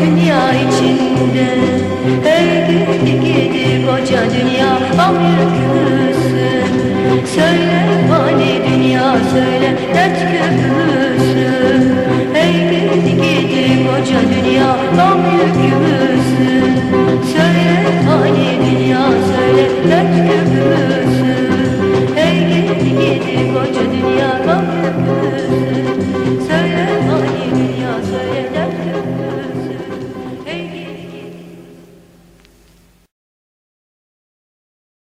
dünya içinde. Her gün gidip koca dünya Ameriküsün Söyle fani dünya söyle dert köpüsün Her gün gidip koca dünya Ameriküsün Söyle fani dünya söyle dert köpüsün Hey gidi gidi koca dünya Ameriküsün